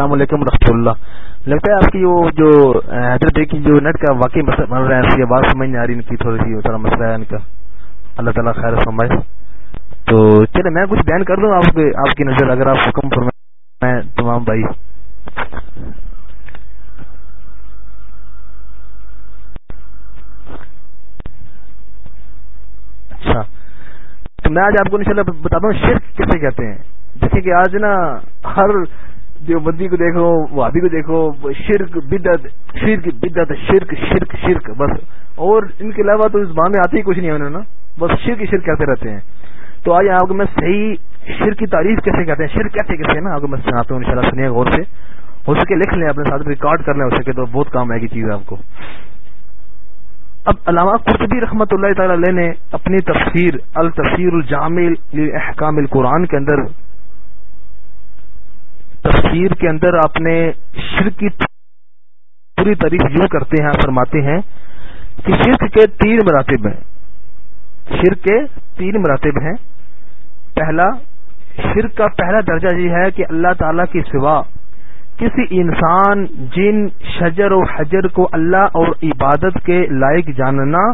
السلام علیکم رحمۃ اللہ۔ لگتا ہے آپ کی وہ جو حیدر کی جو نیٹ کا واقعی بن رہا ہے، اس کی آواز سمجھ نہیں آ رہی ان کی، تھوڑی سی تھوڑا مسئلہ ہے ان کا۔ اللہ تعالیٰ خیر سمجھ تو چلے میں کچھ بیان کر دوں آپ کے، آپ کی نظر، اگر آپ حکم فرمائیں تمام بھائی۔ اچھا۔ تو میں آج آپ کو انشاءاللہ بتاتا ہوں، شرک کسے کہتے ہیں؟ جیسے کہ آج نا ہر جو بندی کو دیکھو وادی کو دیکھو، شرک بدت شرک بدت شرک شرک شرک، بس۔ اور ان کے علاوہ تو اس بات میں آتے ہی کچھ نہیں ہے نا بس شرک شرک کہتے رہتے ہیں۔ تو آج آپ کو میں صحیح شرک کی تعریف کیسے کہتے ہیں؟ شرک کہتے کیسے نا؟ آپ کو میں سناتا ہوں ان شاء اللہ سنیے غور سے۔ ہو سکے لکھ لیں اپنے ساتھ، ریکارڈ کر لیں، ہو سکے تو بہت کام آئے گی چیز آپ کو۔ اب علامہ قرطبی رحمۃ اللہ تعالی علیہ نے اپنی تفسیر التفسیر الجامل احکام القرآن کے اندر تفسیر کے اندر آپ نے شرک کی پوری تعریف یوں کرتے ہیں، فرماتے ہیں کہ شرک کے تین مراتب ہیں۔ شرک کے تین مراتب ہیں۔ پہلا، شرک کا پہلا درجہ یہ ہے کہ اللہ تعالی کی سوا کسی انسان، جن، شجر و حجر کو اللہ اور عبادت کے لائق جاننا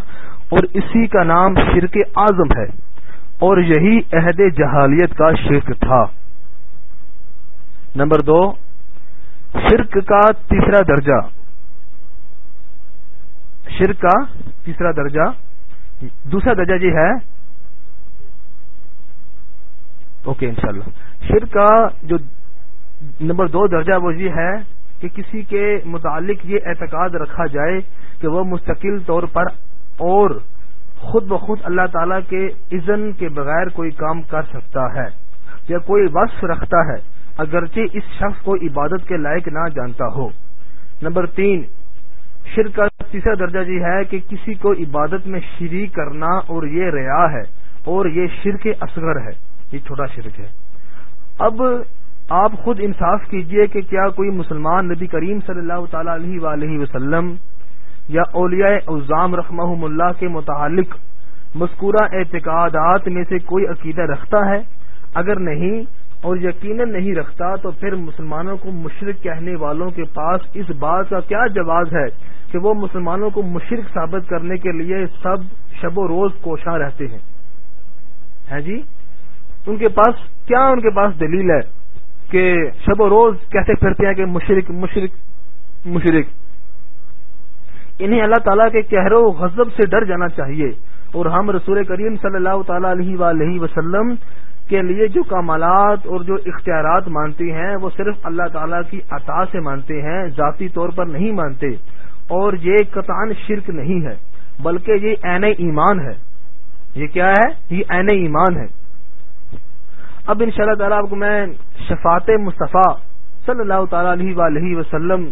اور اسی کا نام شرک اعظم ہے اور یہی عہد جہالیت کا شرک تھا۔ نمبر دو، شرک کا تیسرا درجہ۔ شرک کا تیسرا درجہ۔ دوسرا درجہ جی ہے۔ اوکے، انشاءاللہ۔ شرک کا جو نمبر دو درجہ وہ یہ ہے کہ کسی کے متعلق یہ اعتقاد رکھا جائے کہ وہ مستقل طور پر اور خود بخود اللہ تعالی کے اذن کے بغیر کوئی کام کر سکتا ہے یا کوئی وصف رکھتا ہے۔ اگرچہ اس شخص کو عبادت کے لائق نہ جانتا ہو۔ نمبر تین، شرک کا تیسرا درجہ یہ ہے کہ کسی کو عبادت میں شریک کرنا اور یہ ریا ہے اور یہ شرک اصغر ہے۔ یہ چھوٹا شرک ہے۔ اب آپ خود انصاف کیجیے کہ کیا کوئی مسلمان نبی کریم صلی اللہ تعالی علیہ وآلہ وسلم یا اولیاء اعظام رحمہ اللہ کے متعلق مذکورہ اعتقادات میں سے کوئی عقیدہ رکھتا ہے؟ اگر نہیں اور یقیناً نہیں رکھتا، تو پھر مسلمانوں کو مشرق کہنے والوں کے پاس اس بات کا کیا جواز ہے کہ وہ مسلمانوں کو مشرق ثابت کرنے کے لیے سب شب و روز کوشاں رہتے ہیں؟ جی؟ ان کے پاس کیا ان کے پاس دلیل ہے کہ شب و روز کیسے پھرتے ہیں کہ مشرق مشرق مشرق؟ انہیں اللہ تعالیٰ کے کہر و غضب سے ڈر جانا چاہیے۔ اور ہم رسول کریم صلی اللہ تعالی علیہ وآلہ وسلم کے لیے جو کمالات اور جو اختیارات مانتے ہیں، وہ صرف اللہ تعالیٰ کی عطا سے مانتے ہیں، ذاتی طور پر نہیں مانتے۔ اور یہ قطان شرک نہیں ہے، بلکہ یہ عین ایمان ہے۔ یہ کیا ہے؟ یہ عین ایمان ہے۔ اب ان شاء اللہ تعالیٰ آپ کو میں شفات مصطفیٰ صلی اللہ تعالی علیہ وآلہ وسلم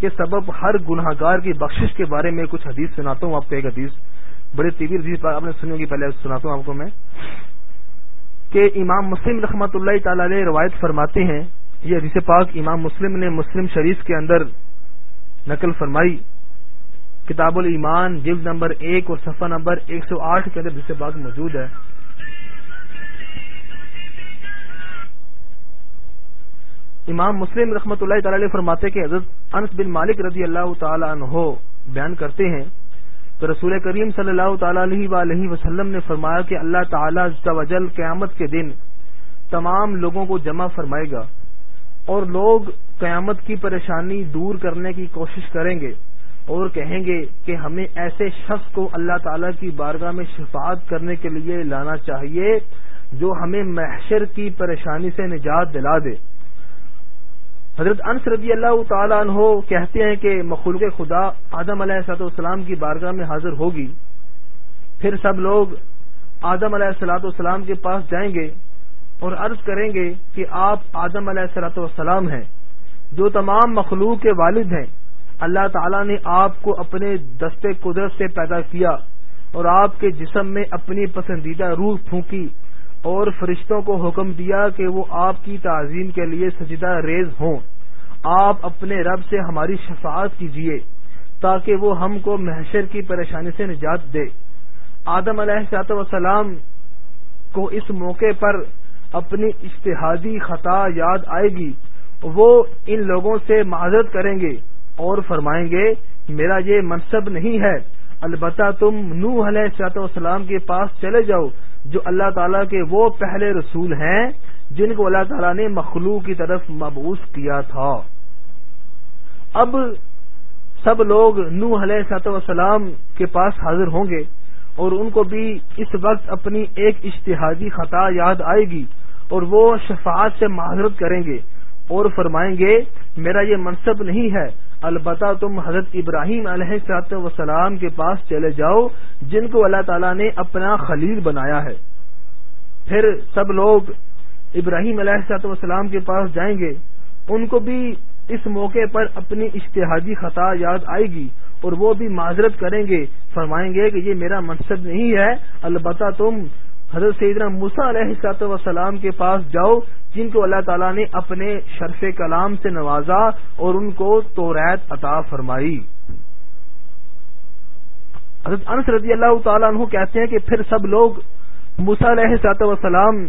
کے سبب ہر گناہ گار کی بخشش کے بارے میں کچھ حدیث سناتا ہوں۔ آپ کو ایک حدیث، بڑے طویل حدیث آپ نے سنی ہوگی، پہلے سناتا ہوں آپ کو میں۔ کہ امام مسلم رحمۃ اللہ تعالی علیہ روایت فرماتے ہیں، یہ حدیث پاک امام مسلم نے مسلم شریف کے اندر نقل فرمائی۔ کتاب الایمان، جلد نمبر ایک اور صفحہ نمبر ایک سو آٹھ کے اندر حدیث پاک موجود ہے۔ امام مسلم رحمۃ اللہ تعالی علیہ فرماتے کہ حضرت انس بن مالک رضی اللہ تعالی عنہ بیان کرتے ہیں تو رسول کریم صلی اللہ تعالی علیہ وآلہ وسلم نے فرمایا کہ اللہ تعالی وجل قیامت کے دن تمام لوگوں کو جمع فرمائے گا اور لوگ قیامت کی پریشانی دور کرنے کی کوشش کریں گے اور کہیں گے کہ ہمیں ایسے شخص کو اللہ تعالی کی بارگاہ میں شفاعت کرنے کے لیے لانا چاہیے جو ہمیں محشر کی پریشانی سے نجات دلا دے۔ حضرت انس رضی اللہ تعالیٰ عنہ کہتے ہیں کہ مخلوق خدا آدم علیہ السلاۃ والسلام کی بارگاہ میں حاضر ہوگی۔ پھر سب لوگ آدم علیہ السلاۃ والسلام کے پاس جائیں گے اور عرض کریں گے کہ آپ آدم علیہ السلاۃ والسلام ہیں۔ جو تمام مخلوق کے والد ہیں۔ اللہ تعالیٰ نے آپ کو اپنے دستے قدرت سے پیدا کیا اور آپ کے جسم میں اپنی پسندیدہ روح پھونکی۔ اور فرشتوں کو حکم دیا کہ وہ آپ کی تعظیم کے لیے سجدہ ریز ہوں۔ آپ اپنے رب سے ہماری شفاعت کیجیے تاکہ وہ ہم کو محشر کی پریشانی سے نجات دے۔ آدم علیہ سات وسلام کو اس موقع پر اپنی اشتہادی خطا یاد آئے گی۔ وہ ان لوگوں سے معذرت کریں گے اور فرمائیں گے، میرا یہ منصب نہیں ہے، البتہ تم نو علیہ سیات والسلام کے پاس چلے جاؤ۔ جو اللہ تعالیٰ کے وہ پہلے رسول ہیں جن کو اللہ تعالیٰ نے مخلوق کی طرف مبوس کیا تھا۔ اب سب لوگ نو علیہ سات وسلام کے پاس حاضر ہوں گے اور ان کو بھی اس وقت اپنی ایک اشتہادی خطا یاد آئے گی اور وہ شفاعت سے معذرت کریں گے اور فرمائیں گے، میرا یہ منصب نہیں ہے البتہ تم حضرت ابراہیم علیہ سات وسلام کے پاس چلے جاؤ، جن کو اللہ تعالیٰ نے اپنا خلیل بنایا ہے۔ پھر سب لوگ ابراہیم علیہ سات وسلام کے پاس جائیں گے۔ ان کو بھی اس موقع پر اپنی اشتہادی خطا یاد آئے گی اور وہ بھی معذرت کریں گے، فرمائیں گے کہ یہ میرا منصب نہیں ہے۔ البتہ تم حضرت سیدنا مسا علیہ سات وسلام کے پاس جاؤ، جن کو اللہ تعالیٰ نے اپنے شرف کلام سے نوازا اور ان کو تو ریت عطا فرمائی۔ حضرت انس رضی اللہ تعالیٰ عنہ کہتے ہیں کہ پھر سب لوگ مسا علیہ سات وسلام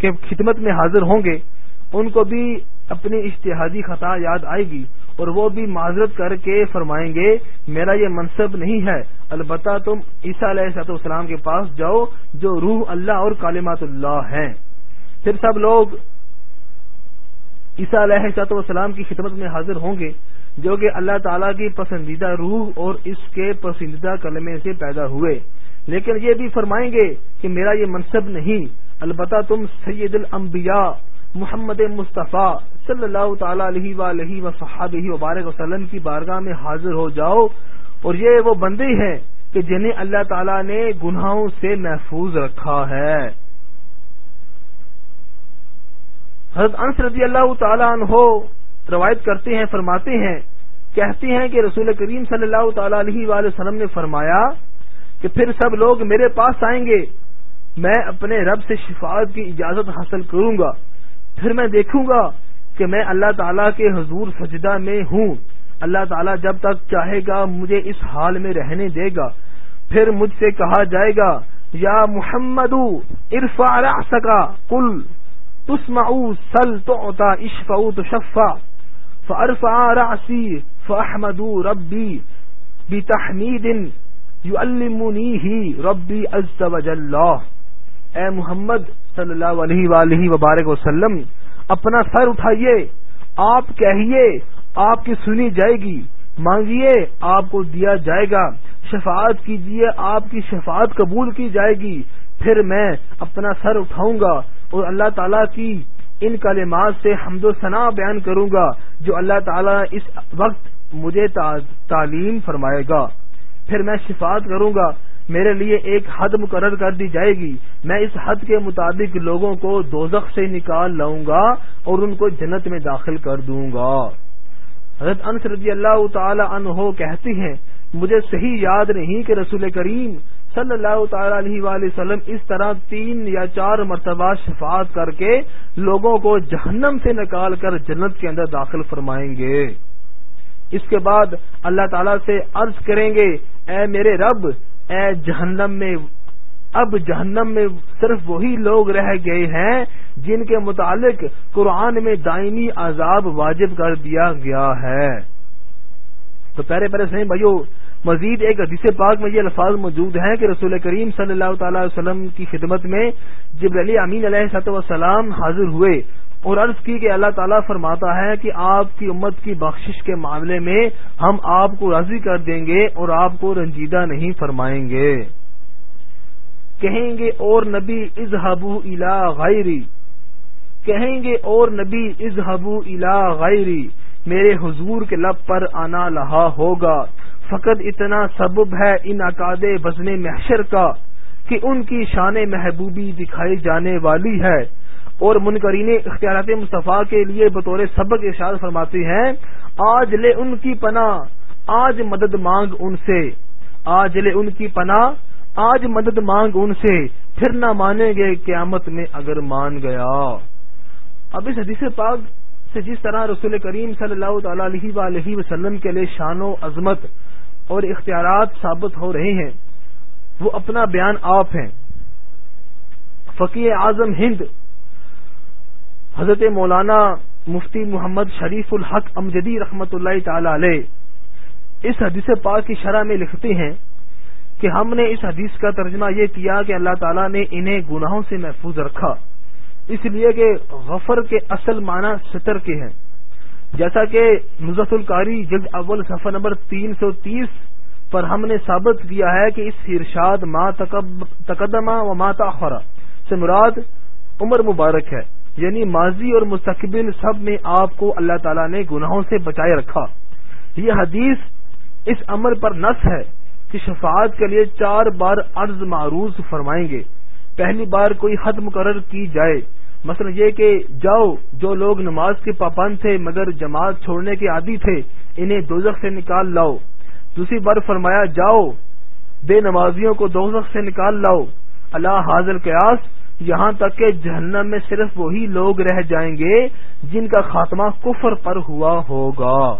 کے خدمت میں حاضر ہوں گے۔ ان کو بھی اپنی اشتہادی خطا یاد آئے گی اور وہ بھی معذرت کر کے فرمائیں گے، میرا یہ منصب نہیں ہے۔ البتہ تم عیسیٰ علیہ صاحب السلام کے پاس جاؤ جو روح اللہ اور کالمات اللہ ہیں۔ پھر سب لوگ عیسیٰ علیہ صاحب السلام کی خدمت میں حاضر ہوں گے، جو کہ اللہ تعالیٰ کی پسندیدہ روح اور اس کے پسندیدہ کلمے سے پیدا ہوئے۔ لیکن یہ بھی فرمائیں گے کہ میرا یہ منصب نہیں۔ البتہ تم سید الانبیاء محمد مصطفیٰ صلی اللہ تعالی علیہ وآلہ و صحابہ وبارک وسلم کی بارگاہ میں حاضر ہو جاؤ۔ اور یہ وہ بندے ہیں کہ جنہیں اللہ تعالی نے گناہوں سے محفوظ رکھا ہے۔ حضرت انس رضی اللہ تعالیٰ عنہ روایت کرتے ہیں، فرماتے ہیں، کہتے ہیں کہ رسول کریم صلی اللہ تعالی علیہ وآلہ وسلم نے فرمایا کہ پھر سب لوگ میرے پاس آئیں گے، میں اپنے رب سے شفاعت کی اجازت حاصل کروں گا۔ پھر میں دیکھوں گا کہ میں اللہ تعالیٰ کے حضور سجدہ میں ہوں۔ اللہ تعالیٰ جب تک چاہے گا مجھے اس حال میں رہنے دے گا۔ پھر مجھ سے کہا جائے گا، یا محمد ارفا سکا کل تسما سل تو اشفا تو شفا فرفا راسی فحمد ربی بی تحمید یو ہی ربی از اے محمد صلی اللہ علیہ وآلہ وبارک وسلم، اپنا سر اٹھائیے، آپ کہیے آپ کی سنی جائے گی، مانگیے، آپ کو دیا جائے گا۔ شفاعت کیجیے، آپ کی شفاعت قبول کی جائے گی۔ پھر میں اپنا سر اٹھاؤں گا اور اللہ تعالیٰ کی ان کلمات سے حمد و ثنا بیان کروں گا، جو اللہ تعالیٰ اس وقت مجھے تعلیم فرمائے گا۔ پھر میں شفاعت کروں گا۔ میرے لیے ایک حد مقرر کر دی جائے گی۔ میں اس حد کے مطابق لوگوں کو دوزخ سے نکال لاؤں گا اور ان کو جنت میں داخل کر دوں گا۔ حضرت انس رضی اللہ تعالی عنہ کہتے ہیں، مجھے صحیح یاد نہیں کہ رسول کریم صلی اللہ تعالی علیہ وآلہ وسلم اس طرح تین یا چار مرتبہ شفاعت کر کے لوگوں کو جہنم سے نکال کر جنت کے اندر داخل فرمائیں گے۔ اس کے بعد اللہ تعالی سے عرض کریں گے، اے میرے رب، اے جہنم میں اب جہنم میں صرف وہی لوگ رہ گئے ہیں جن کے متعلق قرآن میں دائمی عذاب واجب کر دیا گیا ہے۔ تو پہلے پہلے صحیح بھائیو، مزید ایک حدیث پاک میں یہ الفاظ موجود ہیں کہ رسول کریم صلی اللہ تعالی وسلم کی خدمت میں جب علی امین علیہ سط وسلام حاضر ہوئے اور عرض کی کہ اللہ تعالیٰ فرماتا ہے کہ آپ کی امت کی بخشش کے معاملے میں ہم آپ کو راضی کر دیں گے اور آپ کو رنجیدہ نہیں فرمائیں گے۔ کہیں گے اور نبی اظہبو الا غیری، کہیں گے اور نبی اظہبو الا غیری، میرے حضور کے لب پر آنا لہا ہوگا۔ فقط اتنا سبب ہے ان اکاد وزن محشر کا کہ ان کی شان محبوبی دکھائی جانے والی ہے۔ اور منکرین اختیارات مصطفیٰ کے لیے بطور سبق ارشاد فرماتے ہیں، آج لے ان کی پناہ، آج مدد مانگ ان سے۔ آج لے ان کی پناہ آج مدد مانگ ان سے، پھر نہ مانیں گے قیامت میں اگر مان گیا۔ اب اس حدیث پاک سے جس طرح رسول کریم صلی اللہ تعالی علیہ وآلہ وسلم کے لیے شان و عظمت اور اختیارات ثابت ہو رہے ہیں، وہ اپنا بیان آپ ہیں۔ فقی اعظم ہند، حضرت مولانا مفتی محمد شریف الحق امجدی رحمت اللہ تعالی علیہ، اس حدیث پاک کی شرح میں لکھتے ہیں کہ ہم نے اس حدیث کا ترجمہ یہ کیا کہ اللہ تعالیٰ نے انہیں گناہوں سے محفوظ رکھا۔ اس لیے کہ غفر کے اصل معنی ستر کے ہیں۔ جیسا کہ نظف القاری جلد اول صفحہ نمبر تین سو تیس پر ہم نے ثابت کیا ہے کہ اس ارشاد ما تقدمہ و ما تاخرہ سے مراد عمر مبارک ہے۔ یعنی ماضی اور مستقبل سب میں آپ کو اللہ تعالیٰ نے گناہوں سے بچائے رکھا۔ یہ حدیث اس امر پر نس ہے۔ کہ شفاعت کے لیے چار بار عرض معروض فرمائیں گے۔ پہلی بار کوئی حد مقرر کی جائے۔ مثلا یہ کہ جاؤ، جو لوگ نماز کے پابند تھے مگر جماعت چھوڑنے کے عادی تھے، انہیں دوزخ سے نکال لاؤ۔ دوسری بار فرمایا، جاؤ، بے نمازیوں کو دوزخ سے نکال لاؤ۔ اللہ حاضر قیاس یہاں تک کہ جہنم میں صرف وہی لوگ رہ جائیں گے جن کا خاتمہ کفر پر ہوا ہوگا۔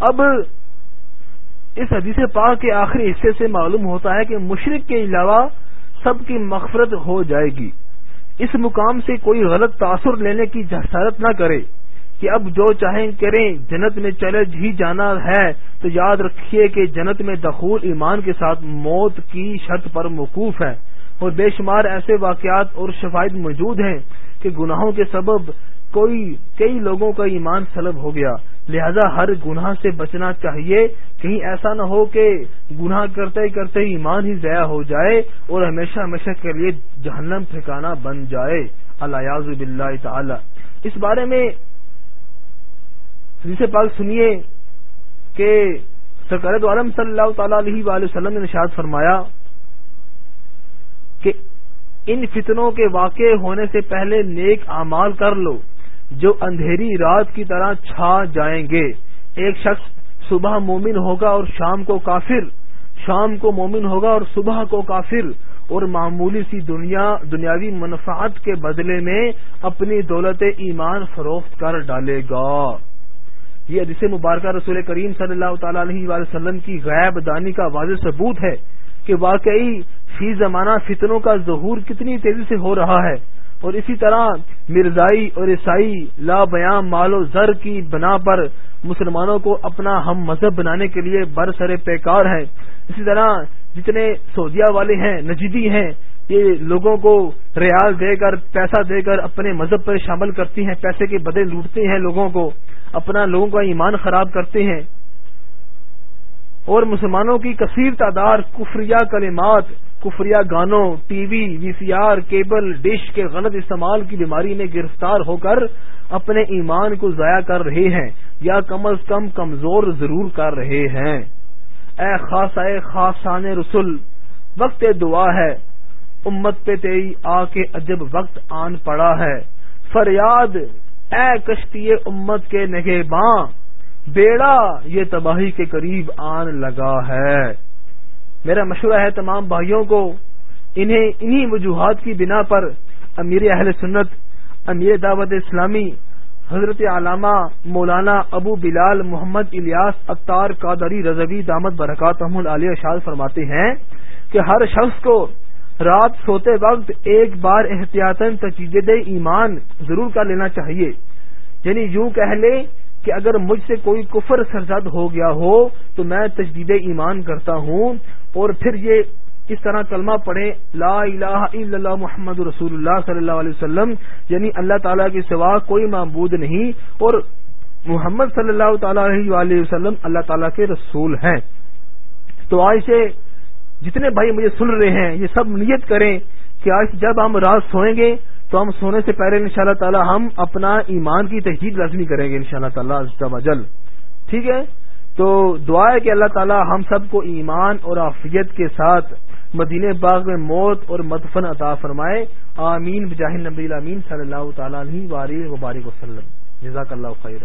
اب اس حدیث پاک کے آخری حصے سے معلوم ہوتا ہے کہ مشرق کے علاوہ سب کی مغفرت ہو جائے گی۔ اس مقام سے کوئی غلط تاثر لینے کی جسارت نہ کرے کہ اب جو چاہیں کریں، جنت میں چلے ہی جانا ہے۔ تو یاد رکھیے کہ جنت میں دخول ایمان کے ساتھ موت کی شرط پر موقوف ہے۔ اور بے شمار ایسے واقعات اور شفائد موجود ہیں کہ گناہوں کے سبب کوئی، کئی لوگوں کا ایمان سلب ہو گیا۔ لہذا ہر گناہ سے بچنا چاہیے۔ کہیں ایسا نہ ہو کہ گناہ کرتے ہی کرتے ایمان ہی ضائع ہو جائے اور ہمیشہ ہمیشہ کے لیے جہنم ٹھکانا بن جائے۔ اللہ باللہ تعالی۔ اس بارے میں جسے پاک سنیے کہ سرکار عالم صلی اللہ تعالی علیہ وآلہ وسلم نے نشاد فرمایا کہ ان فتنوں کے واقع ہونے سے پہلے نیک اعمال کر لو۔ جو اندھیری رات کی طرح چھا جائیں گے۔ ایک شخص صبح مومن ہوگا اور شام کو کافر، شام کو مومن ہوگا اور صبح کو کافر، اور معمولی سی دنیا، دنیاوی منفعت کے بدلے میں اپنی دولت ایمان فروخت کر ڈالے گا۔ یہ حدیث مبارکہ رسول کریم صلی اللہ تعالی علیہ وسلم کی غیب دانی کا واضح ثبوت ہے کہ واقعی فی زمانہ فتنوں کا ظہور کتنی تیزی سے ہو رہا ہے۔ اور اسی طرح مرزائی اور عیسائی لا بیان مال و زر کی بنا پر مسلمانوں کو اپنا ہم مذہب بنانے کے لیے برسر پیکار ہے اسی طرح جتنے سعودیہ والے ہیں نجیدی ہیں، یہ لوگوں کو ریال دے کر، پیسہ دے کر اپنے مذہب پر شامل کرتی ہیں، پیسے کے بدے لوٹتے ہیں لوگوں کو، اپنا لوگوں کا ایمان خراب کرتے ہیں۔ اور مسلمانوں کی کثیر تعداد کفریہ کلمات، کفریہ گانوں، T V V C R, cable, dish کے غلط استعمال کی بیماری میں گرفتار ہو کر اپنے ایمان کو ضائع کر رہے ہیں یا کم از کم کمزور ضرور کر رہے ہیں۔ اے خاص، اے خاصان رسول، وقت دعا ہے۔ امت پہ تیری آ کے عجب وقت آن پڑا ہے۔ فریاد، اے کشتی امت کے نگے باں بیڑا یہ تباہی کے قریب آن لگا ہے۔ میرا مشورہ ہے تمام بھائیوں کو، انہیں انہی وجوہات کی بنا پر امیر اہل سنت، امیر دعوت اسلامی، حضرت علامہ مولانا ابو بلال محمد الیاس اختار قادری رضوی دامت برکات محمود علی اشاد فرماتے ہیں کہ ہر شخص کو رات سوتے وقت ایک بار احتیاطاً تجید ایمان ضرور کر لینا چاہیے۔ یعنی یوں کہہ لے کہ اگر مجھ سے کوئی کفر سرزد ہو گیا ہو تو میں تجدید ایمان کرتا ہوں اور پھر یہ اس طرح کلمہ پڑھے لا الہ الا اللہ محمد رسول اللہ صلی اللہ علیہ وسلم یعنی اللہ تعالیٰ کے سوا کوئی معبود نہیں اور محمد صلی اللہ تعالی علیہ وسلم اللہ تعالیٰ کے رسول ہیں۔ تو آج سے جتنے بھائی مجھے سن رہے ہیں، یہ سب نیت کریں کہ آج جب ہم رات سوئیں گے تو ہم سونے سے پہلے ان شاء اللہ تعالی ہم اپنا ایمان کی تجدید لازمی کریں گے ان شاء اللہ تعالیٰ جل۔ ٹھیک ہے؟ تو دعا ہے کہ اللہ تعالی ہم سب کو ایمان اور آفیت کے ساتھ مدینہ باغ میں موت اور مدفن عطا فرمائے۔ آمین۔ بجاہ نبی امین صلی اللہ تعالیٰ علیہ وبارک وسلم جزاک اللہ خیر۔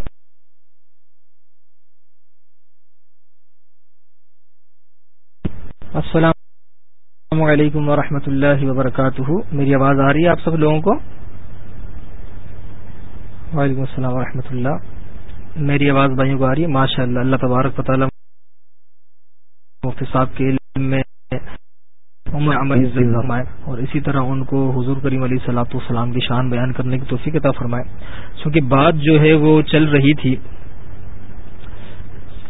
السلام السلام علیکم ورحمۃ اللہ وبرکاتہ۔ میری آواز آ رہی ہے آپ سب لوگوں کو؟ وعلیکم السلام ورحمۃ اللہ۔ میری آواز بھائیوں کو آ رہی ہے؟ ماشاء اللہ اللہ تبارک مفتی صاحب کے علم میں اور اسی طرح ان کو حضور کریم علیہ سلاۃ والسلام کی شان بیان کرنے کی توفیق عطا فرمائے۔ چونکہ بات جو ہے وہ چل رہی تھی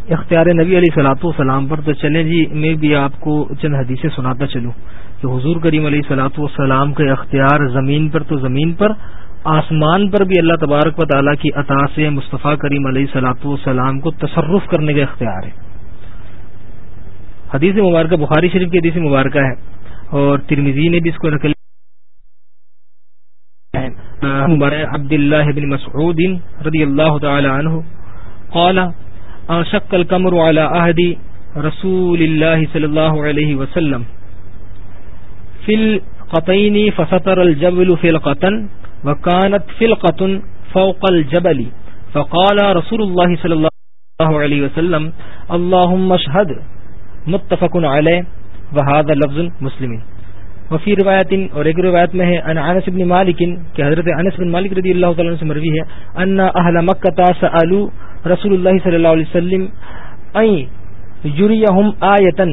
اختیار نبی علیہ سلاۃ والسلام پر تو چلے جی میں بھی آپ کو چند حدیثیں سناتا چلوں۔ کہ حضور کریم علیہ سلاۃ والسلام کے اختیار زمین پر تو زمین پر، آسمان پر بھی اللہ تبارک و تعالیٰ کی عطا سے مصطفیٰ کریم علیہ سلاۃ والسلام کو تصرف کرنے کا اختیار ہے۔ حدیث مبارکہ، بخاری شریف کی حدیث مبارکہ ہے۔ اور ترمیزی نے بھی اس کو نقل عبد اللہ بن مسعود رضی اللہ تعالی عنہ، قال شق القمر على عهد رسول الله صلى الله عليه وسلم. في القطين فسطر الجبل في القطن وكانت فلقة فوق الجبل. فقال رسول الله صلى الله عليه وسلم، اللهم اشهد. متفق علیہ وحاد لفظ مسلم وفی روایت اور ایک روایت میں ہے ان انس بن مالک، کہ حضرت انس بن مالک رضی اللہ تعالی عنہ سے مروی ہے ان اهل مکہ سالوا رسول اللہ صلی اللہ علیہ وسلم ان یریہم آیتا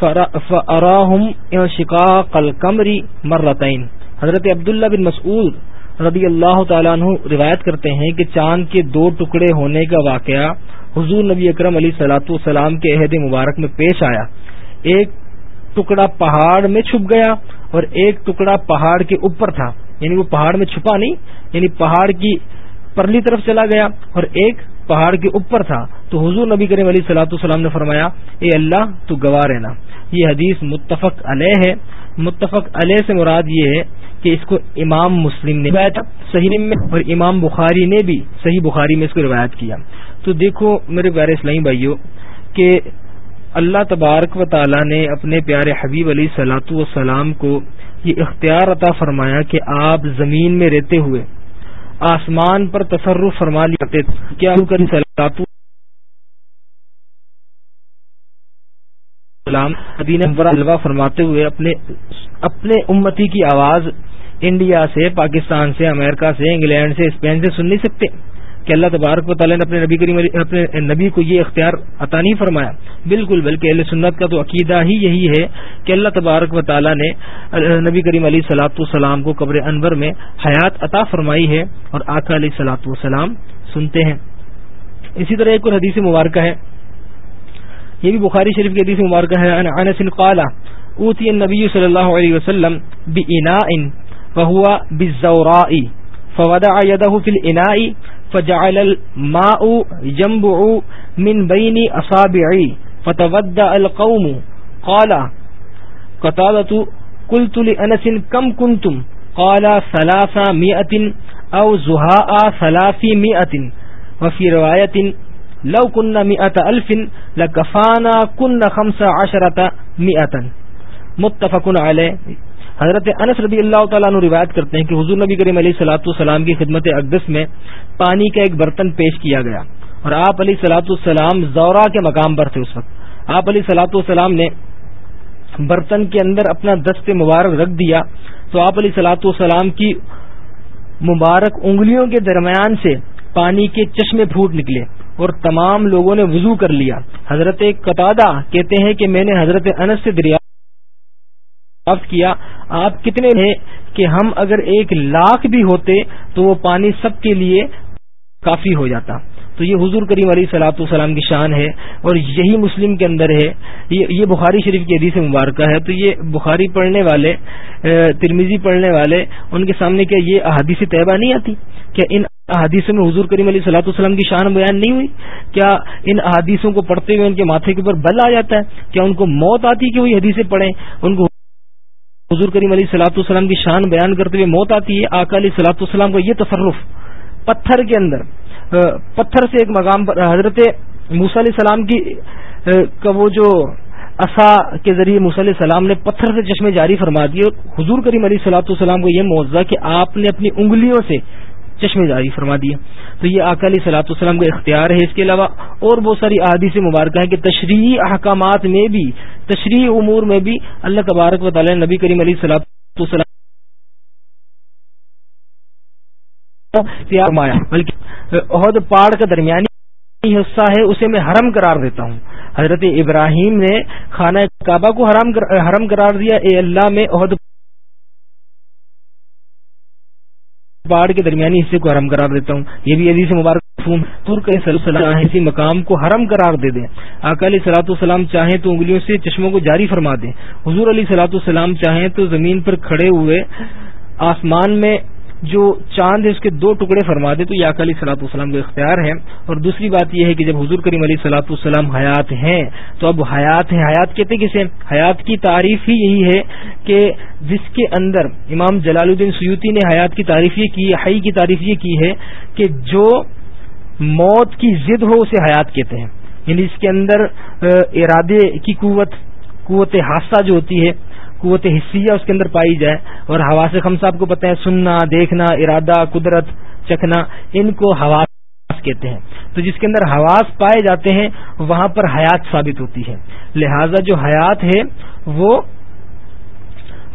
فاراہم انشقاق القمر مرتين. حضرت عبداللہ بن مسعود رضی اللہ تعالیٰ عنہ روایت کرتے ہیں کہ چاند کے دو ٹکڑے ہونے کا واقعہ حضور نبی اکرم علی سلاۃ والسلام کے عہد مبارک میں پیش آیا۔ ایک ٹکڑا پہاڑ میں چھپ گیا اور ایک ٹکڑا پہاڑ کے اوپر تھا یعنی وہ پہاڑ میں چھپا نہیں یعنی پہاڑ کی پرلی طرف چلا گیا اور ایک پہاڑ کے اوپر تھا۔ تو حضور نبی کریم علی سلاۃ السلام نے فرمایا، اے اللہ، تو گواہ رہنا۔ یہ حدیث متفق علیہ ہے۔ متفق علیہ سے مراد یہ ہے کہ اس کو امام مسلم نے صحیح میں، اور امام بخاری نے بھی صحیح بخاری میں اس کو روایت کیا۔ تو دیکھو میرے پیارے اسلائی بھائیوں کہ اللہ تبارک و تعالی نے اپنے پیارے حبیب علی سلاۃ والسلام کو یہ اختیار عطا فرمایا کہ آپ زمین میں رہتے ہوئے آسمان پر تصرف فرما لیتے کیا سلاط فرماتے ہوئے اپنے اپنے امتی کی آواز انڈیا سے، پاکستان سے، امریکہ سے، انگلینڈ سے، اسپین سے سن نہیں سکتے؟ کہ اللہ تبارک و تعالیٰ نے اپنے نبی کریم اپنے نبی کو یہ اختیار عطا نہیں فرمایا۔ بالکل، بلکہ اہل سنت کا تو عقیدہ ہی یہی ہے کہ اللہ تبارک و تعالیٰ نے نبی کریم علیہ سلاۃ والسلام کو قبر انور میں حیات عطا فرمائی ہے اور آقا علیہ سلاۃ والسلام سنتے ہیں۔ اسی طرح ایک اور حدیث مبارکہ ہے۔ یہ بھی بخاری شریف کی حدیث مبارکہ ہے۔ انس قال، اوتی النبی صلی اللہ علیہ وسلم بإناء وهو بالزوراء فوضع يده في الإناء فجعل الماء ينبع من بين أصابعي فتودع القوم. قال، قتادة، قلت لأنس، كم كنتم؟ قال ثلاث مئة أو زهاء ثلاث مئة وفي رواية، لو كنا مئة ألف لكفانا كنا خمس عشرة مئة. متفق عليه. حضرت انس رضی اللہ تعالیٰ عنہ روایت کرتے ہیں کہ حضور نبی کریم علیہ سلاۃ السلام کی خدمت اقدس میں پانی کا ایک برتن پیش کیا گیا اور آپ علیہ سلاۃ السلام زورا کے مقام پر تھے اس وقت۔ آپ علیہ سلاۃ السلام نے برتن کے اندر اپنا دست مبارک رکھ دیا تو آپ علیہ سلاۃ السلام کی مبارک انگلیوں کے درمیان سے پانی کے چشمے پھوٹ نکلے اور تمام لوگوں نے وضو کر لیا۔ حضرت قطع کہتے ہیں کہ میں نے حضرت انس سے دریا کیا، آپ کتنے ہیں کہ ہم اگر ایک لاکھ بھی ہوتے تو وہ پانی سب کے لیے کافی ہو جاتا۔ تو یہ حضور کریم علیہ سلاۃ والسلام کی شان ہے اور یہی مسلم کے اندر ہے۔ یہ بخاری شریف کی حدیث مبارکہ ہے۔ تو یہ بخاری پڑھنے والے ترمیزی پڑھنے والے، ان کے سامنے کیا یہ احادیث طیبہ نہیں آتی؟ کیا ان احادیثوں میں حضور کریم علیہ صلاح والسلام کی شان بیان نہیں ہوئی؟ کیا ان احادیثوں کو پڑھتے ہوئے ان کے ماتھے کے اوپر بل آ جاتا ہے؟ کیا ان کو موت آتی کہ وہی حدیثیں پڑھیں؟ ان کو حضور کریم علیہ سلاۃ والسلام کی شان بیان کرتے ہوئے موت آتی ہے، آقا علیہ سلاۃ والسلام کا یہ تصرف پتھر کے اندر پتھر سے ایک مقام پر حضرت موس علیہ السلام کی کا وہ جو اصا کے ذریعے موسیٰ علیہ السلام نے پتھر سے چشمے جاری فرما دیے حضور کریم علیہ سلاۃ والسلام کو یہ معاوضہ کہ آپ نے اپنی انگلیوں سے چشمے جاری فرما دیا تو یہ اکالی سلاۃ السلام کا اختیار ہے۔ اس کے علاوہ اور بہت ساری عادی سے مبارکہ ہیں کہ تشریحی احکامات میں بھی، تشریحی امور میں بھی اللہ تبارک و تعالی نبی کریم علی سلاۃ السلام بلکہ عہد پہاڑ کا درمیانی حصہ ہے، اسے میں حرم قرار دیتا ہوں۔ حضرت ابراہیم نے خانہ کعبہ کو حرام حرم قرار دیا۔ اے اللہ، میں عہد پہاڑ کے درمیانی حصے کو حرم قرار دیتا ہوں۔ یہ بھی عزیز مبارک اسی مقام کو حرم قرار دے دیں۔ اکالی سلاۃ السلام چاہیں تو انگلیوں سے چشموں کو جاری فرما دیں۔ حضور علی سلاۃ السلام چاہیں تو زمین پر کھڑے ہوئے آسمان میں جو چاند ہے اس کے دو ٹکڑے فرما دے تو یہ اکالی سلاط والسلام کا اختیار ہے اور دوسری بات یہ ہے کہ جب حضور کریم علی سلاط السلام حیات ہیں تو اب حیات ہیں، حیات کہتے کسے حیات کی تعریف ہی یہی ہے کہ جس کے اندر امام جلال الدین سیوتی نے حیات کی تعریف یہ کی، حی کی تعریف یہ کی ہے کہ جو موت کی ضد ہو اسے حیات کہتے ہیں۔ یعنی اس کے اندر ارادے کی قوت قوت حادثہ جو ہوتی ہے قوت حصیہ اس کے اندر پائی جائے۔ اور حواس خم صاحب کو پتہ ہے، سننا، دیکھنا، ارادہ، قدرت، چکھنا، ان کو حواس کہتے ہیں۔ تو جس کے اندر حواس پائے جاتے ہیں، وہاں پر حیات ثابت ہوتی ہے۔ لہذا جو حیات ہے، وہ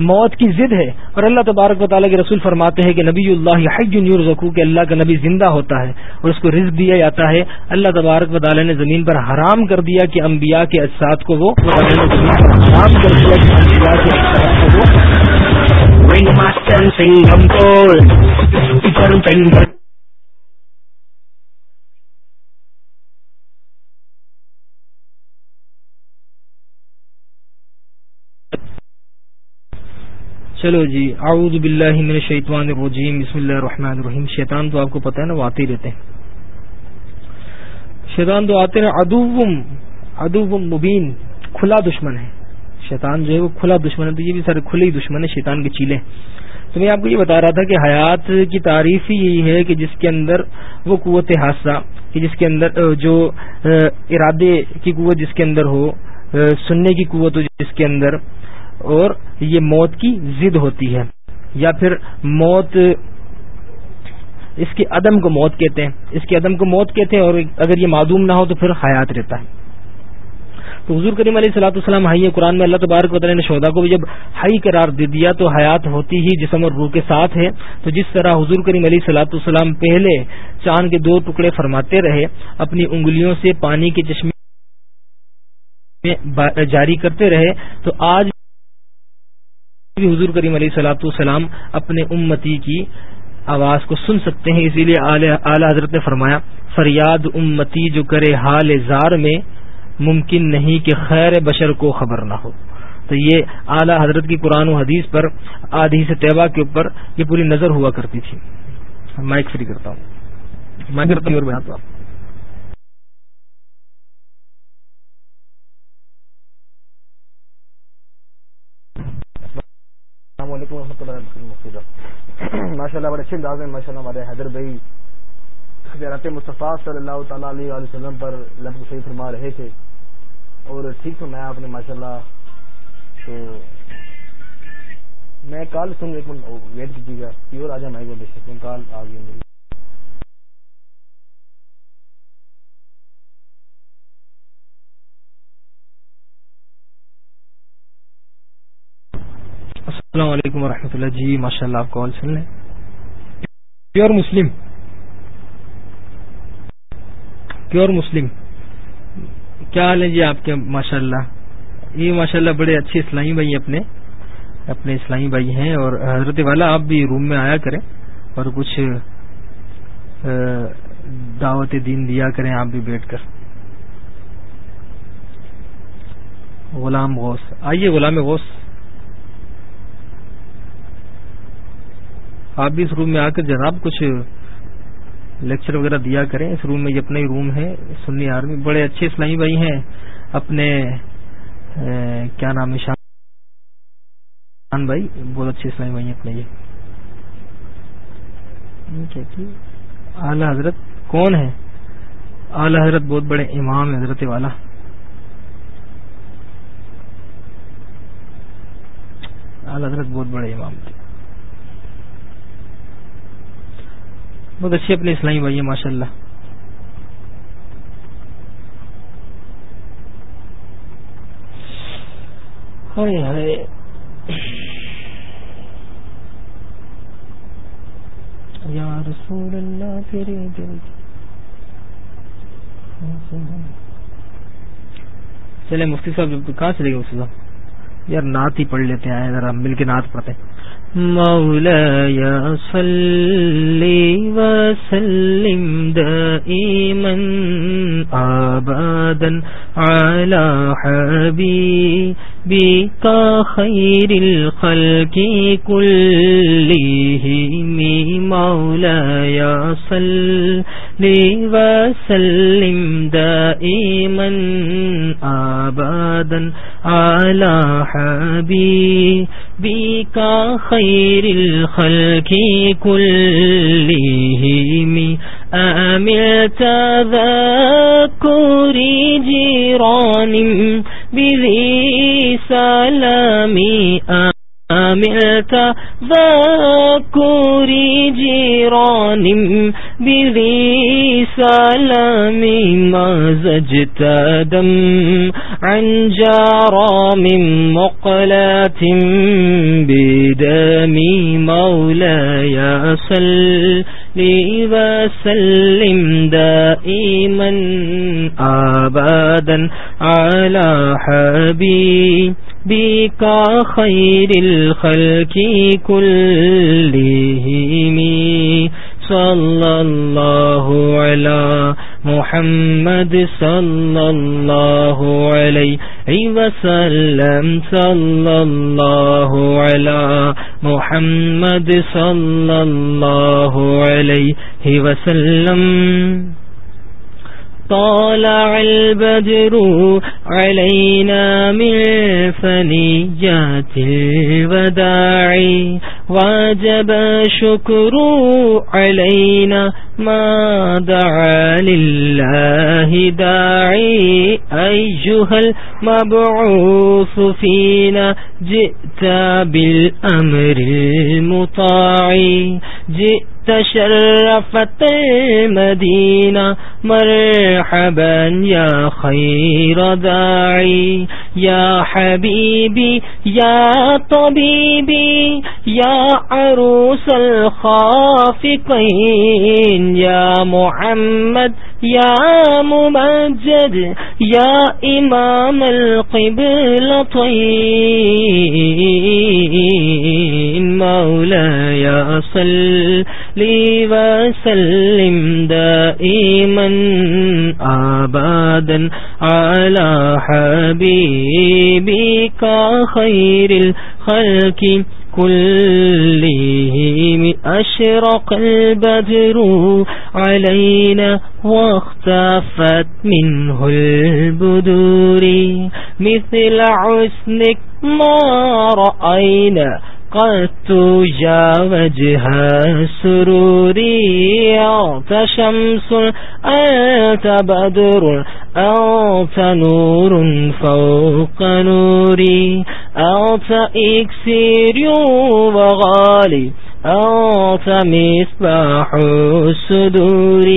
موت کی ضد ہے اور اللہ تبارک و تعالیٰ کے رسول فرماتے ہیں کہ نبی اللہ حج رکو کہ اللہ کا نبی زندہ ہوتا ہے اور اس کو رزق دیا جاتا ہے۔ اللہ تبارک و تعالیٰ نے زمین پر حرام کر دیا کہ انبیاء کے اجساد کو وہ حرام کر دیا کہ انبیاء کے اجساد کو چلو جی اعوذ باللہ من الشیطان الرجیم، بسم اللہ الرحمن الرحیم۔ شیطان تو آپ کو پتہ ہے نا وہ آتے ہی رہتے ہیں۔ شیطان تو آتے ہیں ادوم ادوم مبین، کھلا دشمن ہے۔ شیطان جو ہے وہ کھلا دشمن ہے، تو یہ بھی سارے کھلے ہی دشمن ہے شیطان کے چیلے۔ تو میں آپ کو یہ بتا رہا تھا کہ حیات کی تعریف ہی یہی ہے کہ جس کے اندر وہ قوت حادثہ، کہ جس کے اندر جو ارادے کی قوت جس کے اندر ہو سننے کی قوت ہو جس کے اندر اور یہ موت کی ضد ہوتی ہے یا پھر موت، اس کے عدم کو موت کہتے ہیں۔ اس کے عدم کو موت کہتے ہیں اور اگر یہ معدوم نہ ہو تو پھر حیات رہتا ہے۔ تو حضور کریم علیہ صلاح السلام حی قرآن میں اللہ تبارک وطالعہ نے شہدا کو بھی جب ہائی قرار دے دیا تو حیات ہوتی ہی جسم اور روح کے ساتھ ہے۔ تو جس طرح حضور کریم علیہ صلاح السلام پہلے چاند کے دو ٹکڑے فرماتے رہے، اپنی انگلیوں سے پانی کے چشمے جاری کرتے رہے، تو آج حضور کریم علیہ سلاۃ السلام اپنے امتی کی آواز کو سن سکتے ہیں، اسی لیے اعلی حضرت نے فرمایا، فریاد امتی جو کرے حال زار میں، ممکن نہیں کہ خیر بشر کو خبر نہ ہو۔ تو یہ اعلی حضرت کی قرآن و حدیث پر، آدھی سے طیبہ کے اوپر یہ پوری نظر ہوا کرتی تھی۔ مائک فری کرتا ہوں۔ مائک کرتا ہوں السلام علیکم و رحمۃ اللہ ماشاء اللہ بڑے اچھے انداز میں ماشاء اللہ ہمارے حیدر بھائی زیارت مصطفیٰ صلی اللہ تعالیٰ علیہ وسلم پر لفظ صحیح فرما رہے تھے۔ اور ٹھیک تو میں آپ نے ماشاء اللہ تو میں کال سن ایک منٹ oh, ویٹ کیجیے گا۔ پیور آ جائے، میں بے شک کال آ گئی میری۔ السلام علیکم ورحمۃ اللہ جی ماشاء اللہ آپ کال سن لیں؟ پیور مسلم۔ پیور مسلم۔ کیا حال ہے جی آپ کے؟ ماشاء اللہ یہ جی، ماشاء اللہ بڑے اچھے اسلامی بھائی اپنے۔ اپنے اسلامی بھائی ہیں اور حضرت والا آپ بھی روم میں آیا کریں اور کچھ دعوت دین دیا کریں آپ بھی بیٹھ کر۔ غلام غوث۔ آئیے غلام غوث۔ آپ بھی اس روم میں آ کر جناب کچھ لیکچر وغیرہ دیا کریں۔ اس روم میں یہ اپنا ہی روم ہے۔ سنی آرمی بڑے اچھے اسلامی بھائی ہیں۔ اپنے کیا نام ہے؟ شان بھائی، بہت اچھے اسلامی بھائی ہیں اپنے یہ۔ اعلی حضرت کون ہے اعلی حضرت بہت بڑے امام ہیں، حضرت والا۔ اعلی حضرت بہت بڑے امام تھے۔ بہت اچھے اپنے اسلامی بھائی ہیں ماشاء اللہ یا رسول اللہ، تیرے دل چلے، مفتی صاحب، کہاں چلے گئے مفتی صاحب؟ یار نعت ہی پڑھ لیتے ہیں ذرا مل کے نعت پڑھتے ہیں۔ مولاي صل وسلم دائما أبدا على حبيبك خير الخلق كلهم مولاي صل وسلم دائما أبدا على حبيبك خير خير الخلق كلهم. آمل تذكر جيران بذي سلامي عملت ذاكر جيران بذي سلام ما زجت دم عن جارى من مقلات بدم مولاي صل لي وسلم دائما أبدا على حبيب بك خير الخلق كلهم. صلى الله على محمد، صلى الله عليه وسلم. صلى الله على محمد، صلى الله عليه وسلم. طالع البدر علينا من فنيات الوداع. واجب شكر علينا ما دعا لله داعي. أيها المبعوث فينا جئت بالأمر المطاع. جئت تشرفت المدينة مرحبا يا خير داعي يا حبيبي يا طبيبي يا عروس الخافقين يا محمد يا ممجد يا إمام القبلتين مولاي صل لي وسلم دائما أبدا على حبيبك خير الخلق كلهم أشرق البدر علينا واختفت منه البدور مثل حسنك ما رأينا قد تجاوجها سروري أعط شمس أنت بدر أعط نور فوق نوري أعط إكسير وغالي أعط مصباح الصدور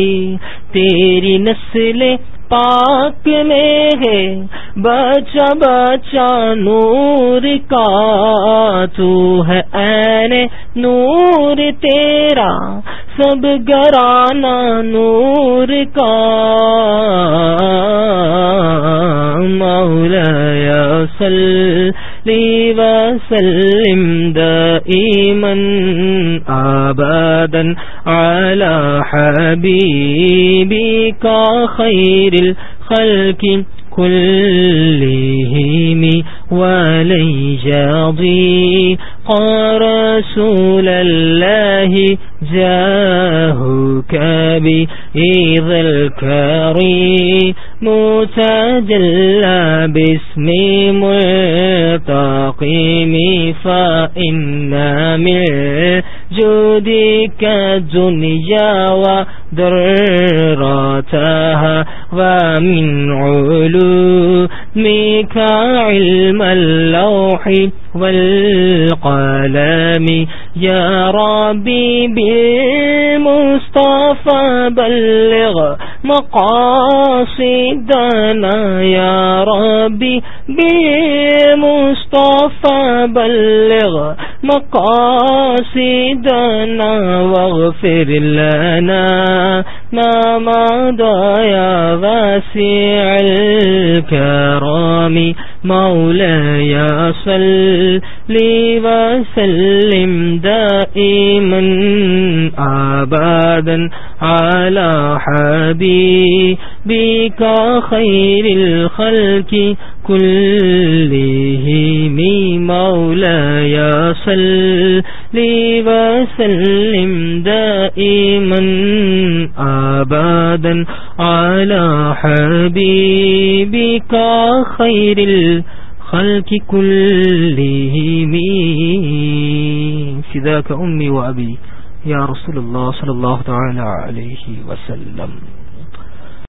تیری نسل پاک میں ہے۔ بچا بچا نور کا تو ہے این نور تیرا۔ سب گرانا نور کا۔ مولا صلی وسلم دائما آبادا على حبيبك خير الخلق كلهم ولي جاضي قال رسول الله، جاهك بإذ الكريم. متجلى باسم متقيم فإن من جودك الدنيا ودراتها ومن علومك علم اللوح والقلم يا ربي بالمصطفى بلغ مقاصدنا يا ربي بالمصطفى بلغ مقاصدنا واغفر لنا ما مضى يا واسع الكرام. مولاي صل لي وسلم دائما أبدا على حبيبك خير الخلق كلهم. مولاي صل لي وسلم دائما آبادا على حبيبك خير الخلق كلهم فذاك أمي وأبي يا رسول الله صلى الله تعالى عليه وسلم